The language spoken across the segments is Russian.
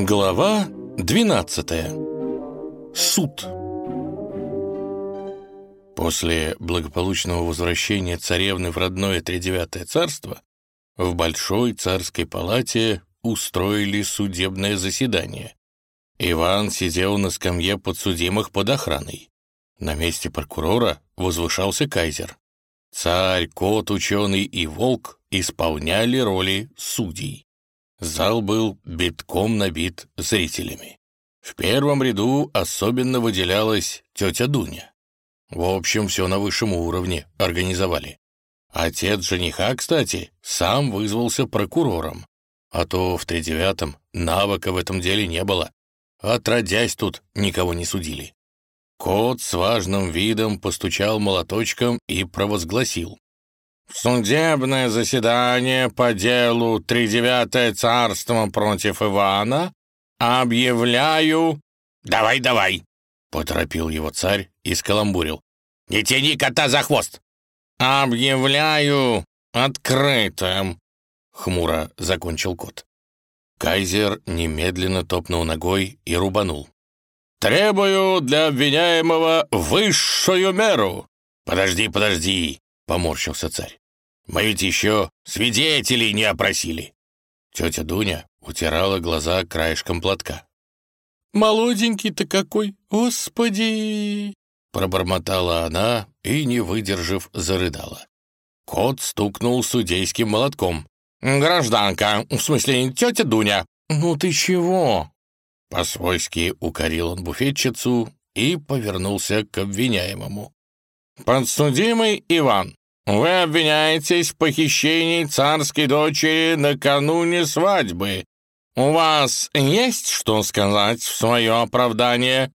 Глава 12. Суд. После благополучного возвращения царевны в родное тридевятое царство в Большой царской палате устроили судебное заседание. Иван сидел на скамье подсудимых под охраной. На месте прокурора возвышался кайзер. Царь, кот, ученый и волк исполняли роли судей. Зал был битком набит зрителями. В первом ряду особенно выделялась тетя Дуня. В общем, все на высшем уровне организовали. Отец жениха, кстати, сам вызвался прокурором, а то в тридевятом навыка в этом деле не было. Отродясь тут, никого не судили. Кот с важным видом постучал молоточком и провозгласил. Судебное заседание по делу «Тридевятое царство против Ивана» объявляю... «Давай, давай!» — поторопил его царь и скаламбурил. «Не тяни кота за хвост!» «Объявляю открытым!» — хмуро закончил кот. Кайзер немедленно топнул ногой и рубанул. «Требую для обвиняемого высшую меру!» «Подожди, подожди!» — поморщился царь. Мы ведь еще свидетелей не опросили». Тетя Дуня утирала глаза краешком платка. «Молоденький-то какой, господи!» Пробормотала она и, не выдержав, зарыдала. Кот стукнул судейским молотком. «Гражданка, в смысле, тетя Дуня, ну ты чего?» По-свойски укорил он буфетчицу и повернулся к обвиняемому. «Подсудимый Иван, вы обвиняетесь в похищении царской дочери накануне свадьбы. У вас есть что сказать в свое оправдание?»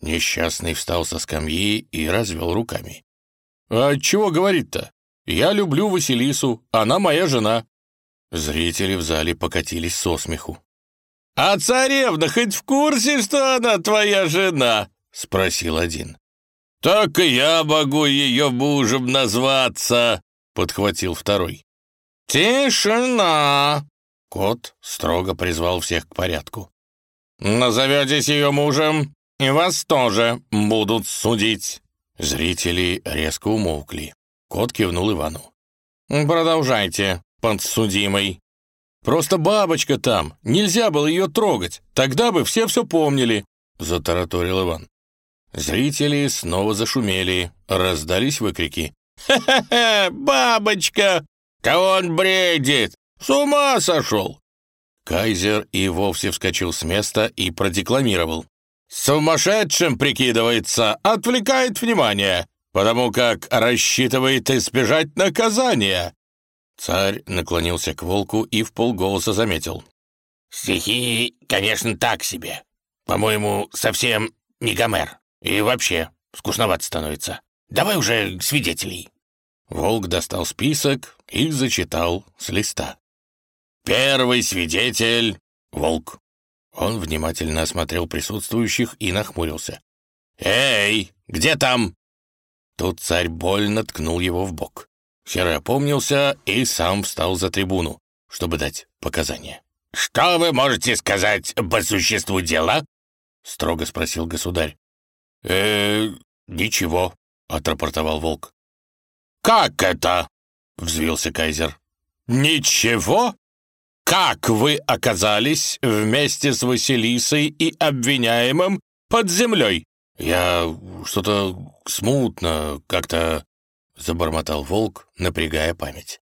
Несчастный встал со скамьи и развел руками. «А чего говорить-то? Я люблю Василису, она моя жена». Зрители в зале покатились со смеху. «А царевна хоть в курсе, что она твоя жена?» — спросил один. «Так и я могу ее мужем назваться», — подхватил второй. «Тишина!» — кот строго призвал всех к порядку. «Назоветесь ее мужем, и вас тоже будут судить». Зрители резко умолкли. Кот кивнул Ивану. «Продолжайте, подсудимый. Просто бабочка там, нельзя было ее трогать, тогда бы все все помнили», — затараторил Иван. Зрители снова зашумели, раздались выкрики. «Ха-ха-ха! Бабочка! Кого он бредит? С ума сошел!» Кайзер и вовсе вскочил с места и продекламировал. «Сумасшедшим прикидывается, отвлекает внимание, потому как рассчитывает избежать наказания». Царь наклонился к волку и в полголоса заметил. «Стихи, конечно, так себе. По-моему, совсем не Гомер». И вообще, скучновато становится. Давай уже свидетелей». Волк достал список и зачитал с листа. «Первый свидетель — Волк». Он внимательно осмотрел присутствующих и нахмурился. «Эй, где там?» Тут царь больно ткнул его в бок. Серый опомнился и сам встал за трибуну, чтобы дать показания. «Что вы можете сказать по существу дела?» — строго спросил государь э ничего», — отрапортовал волк. «Как это?» — взвился кайзер. «Ничего? Как вы оказались вместе с Василисой и обвиняемым под землей?» «Я что-то смутно как-то...» — забормотал волк, напрягая память.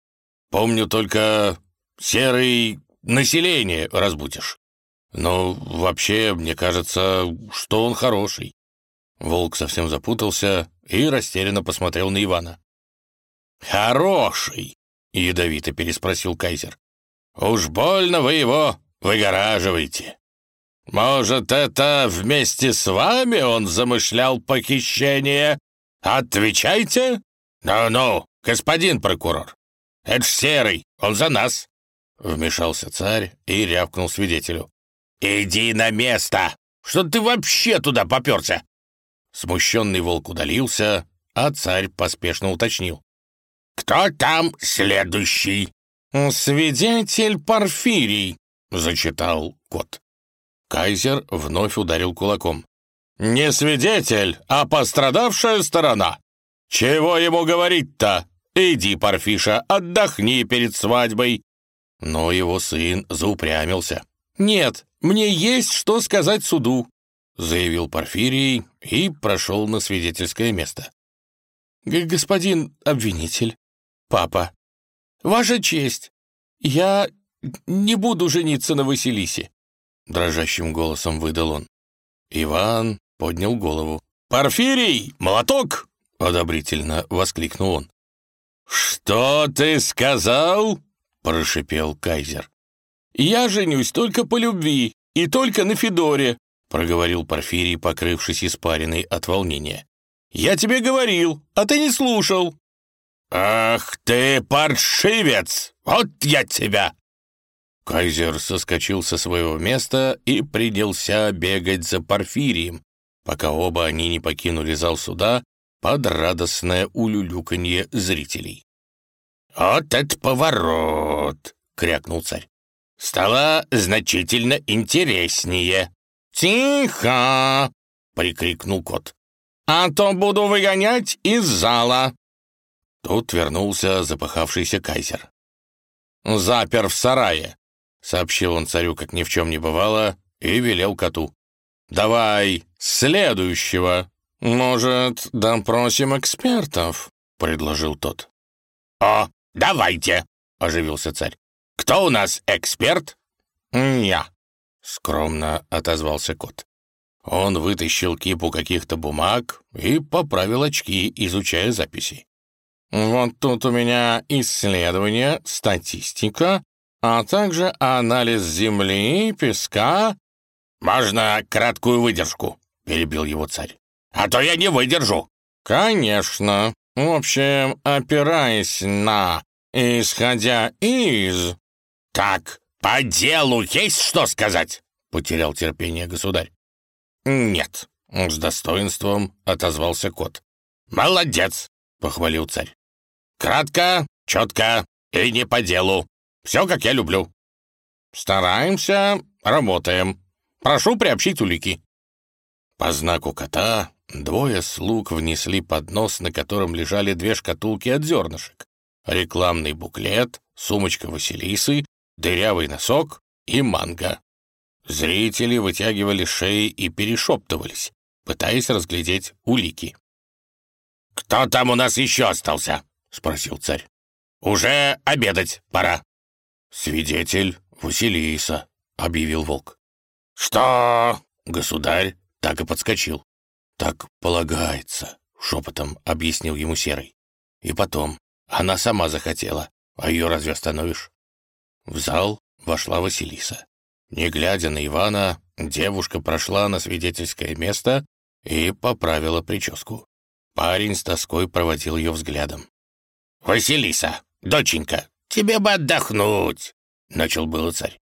«Помню только серый население разбудишь. Но вообще, мне кажется, что он хороший. Волк совсем запутался и растерянно посмотрел на Ивана. «Хороший!» — ядовито переспросил кайзер. «Уж больно вы его выгораживаете. Может, это вместе с вами он замышлял похищение? Отвечайте!» «Ну-ну, господин прокурор, это Серый, он за нас!» Вмешался царь и рявкнул свидетелю. «Иди на место! Что ты вообще туда попёрся? Смущенный волк удалился, а царь поспешно уточнил. «Кто там следующий?» «Свидетель Порфирий», — зачитал кот. Кайзер вновь ударил кулаком. «Не свидетель, а пострадавшая сторона! Чего ему говорить-то? Иди, Парфиша, отдохни перед свадьбой!» Но его сын заупрямился. «Нет, мне есть что сказать суду», — заявил Порфирий и прошел на свидетельское место. «Господин обвинитель, папа, ваша честь, я не буду жениться на Василисе», — дрожащим голосом выдал он. Иван поднял голову. «Порфирий, молоток!» — одобрительно воскликнул он. «Что ты сказал?» — прошипел кайзер. «Я женюсь только по любви и только на Федоре», — проговорил Порфирий, покрывшись испариной от волнения. «Я тебе говорил, а ты не слушал». «Ах ты, паршивец! Вот я тебя!» Кайзер соскочил со своего места и принялся бегать за Порфирием, пока оба они не покинули зал суда под радостное улюлюканье зрителей. «Вот это поворот!» — крякнул царь. «Стало значительно интереснее». «Тихо!» — прикрикнул кот. «А то буду выгонять из зала!» Тут вернулся запахавшийся кайзер. «Запер в сарае», — сообщил он царю, как ни в чем не бывало, и велел коту. «Давай следующего!» «Может, допросим экспертов?» — предложил тот. «О, давайте!» — оживился царь. «Кто у нас эксперт?» «Я», — скромно отозвался кот. Он вытащил кипу каких-то бумаг и поправил очки, изучая записи. «Вот тут у меня исследование, статистика, а также анализ земли, песка...» «Можно краткую выдержку?» — перебил его царь. «А то я не выдержу». «Конечно. В общем, опираясь на, исходя из...» «Так, по делу есть что сказать?» — потерял терпение государь. «Нет», — с достоинством отозвался кот. «Молодец», — похвалил царь. «Кратко, четко и не по делу. Все, как я люблю». «Стараемся, работаем. Прошу приобщить улики». По знаку кота двое слуг внесли поднос, на котором лежали две шкатулки от зернышек, рекламный буклет, сумочка Василисы, дырявый носок и манго. Зрители вытягивали шеи и перешептывались, пытаясь разглядеть улики. «Кто там у нас еще остался?» — спросил царь. «Уже обедать пора». «Свидетель Василиса», — объявил волк. «Что?» — государь так и подскочил. «Так полагается», — шепотом объяснил ему Серый. «И потом, она сама захотела, а ее разве остановишь?» В зал вошла Василиса. Не глядя на Ивана, девушка прошла на свидетельское место и поправила прическу. Парень с тоской проводил ее взглядом. «Василиса, доченька, тебе бы отдохнуть!» — начал было царь.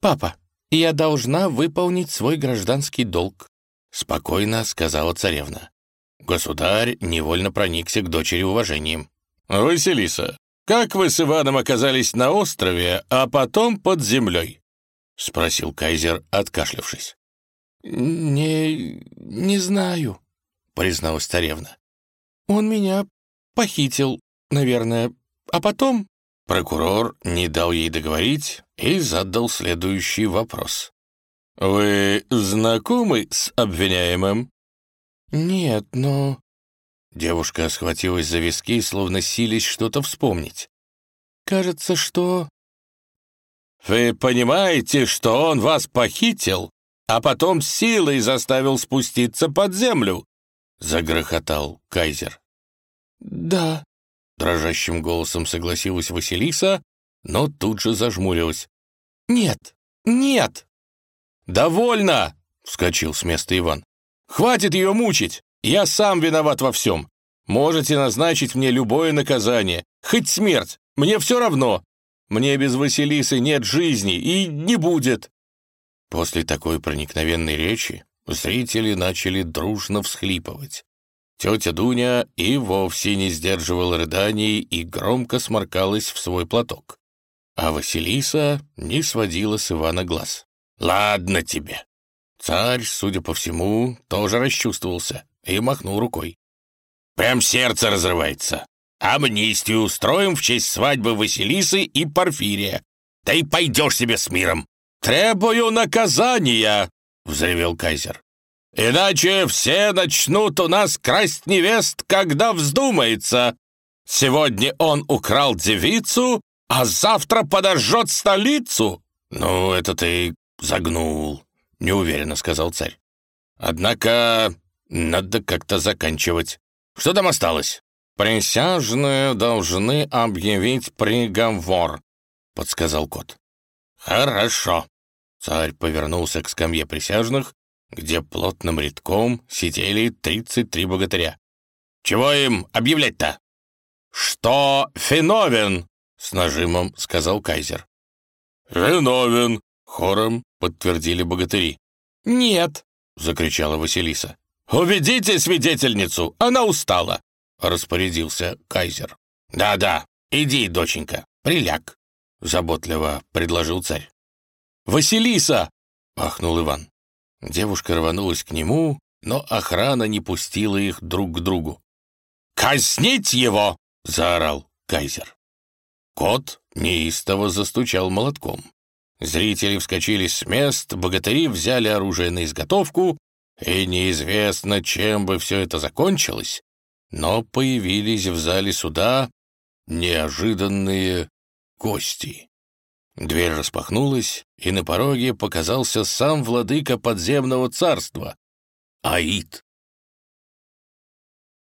«Папа, я должна выполнить свой гражданский долг», — спокойно сказала царевна. Государь невольно проникся к дочери уважением. «Василиса, как вы с Иваном оказались на острове, а потом под землей?» — спросил кайзер, откашлявшись. «Не... не знаю», — призналась царевна. «Он меня похитил, наверное, а потом...» Прокурор не дал ей договорить и задал следующий вопрос. «Вы знакомы с обвиняемым?» «Нет, но...» Девушка схватилась за виски, словно сились что-то вспомнить. «Кажется, что...» «Вы понимаете, что он вас похитил, а потом силой заставил спуститься под землю?» — загрохотал Кайзер. «Да», — дрожащим голосом согласилась Василиса, но тут же зажмурилась. «Нет, нет!» «Довольно!» — вскочил с места Иван. «Хватит ее мучить! Я сам виноват во всем! Можете назначить мне любое наказание, хоть смерть, мне все равно! Мне без Василисы нет жизни и не будет!» После такой проникновенной речи зрители начали дружно всхлипывать. Тетя Дуня и вовсе не сдерживала рыданий и громко сморкалась в свой платок. А Василиса не сводила с Ивана глаз. Ладно тебе». Царь, судя по всему, тоже расчувствовался и махнул рукой. «Прям сердце разрывается. Амнистию устроим в честь свадьбы Василисы и Порфирия. Да и пойдешь себе с миром». «Требую наказания!» — взревел кайзер. «Иначе все начнут у нас красть невест, когда вздумается. Сегодня он украл девицу, а завтра подожжет столицу». «Ну, это ты загнул», — неуверенно сказал царь. «Однако надо как-то заканчивать. Что там осталось?» «Присяжные должны объявить приговор», — подсказал кот. «Хорошо». Царь повернулся к скамье присяжных, где плотным рядком сидели тридцать три богатыря. «Чего им объявлять-то?» «Что виновен?» — с нажимом сказал кайзер. «Виновен», — хором подтвердили богатыри. «Нет», — закричала Василиса. «Уведите свидетельницу, она устала», — распорядился кайзер. «Да-да, иди, доченька, приляг», — заботливо предложил царь. «Василиса!» — ахнул Иван. Девушка рванулась к нему, но охрана не пустила их друг к другу. «Казнить его!» — заорал кайзер. Кот неистово застучал молотком. Зрители вскочили с мест, богатыри взяли оружие на изготовку, и неизвестно, чем бы все это закончилось, но появились в зале суда неожиданные гости. Дверь распахнулась, и на пороге показался сам владыка подземного царства — Аид.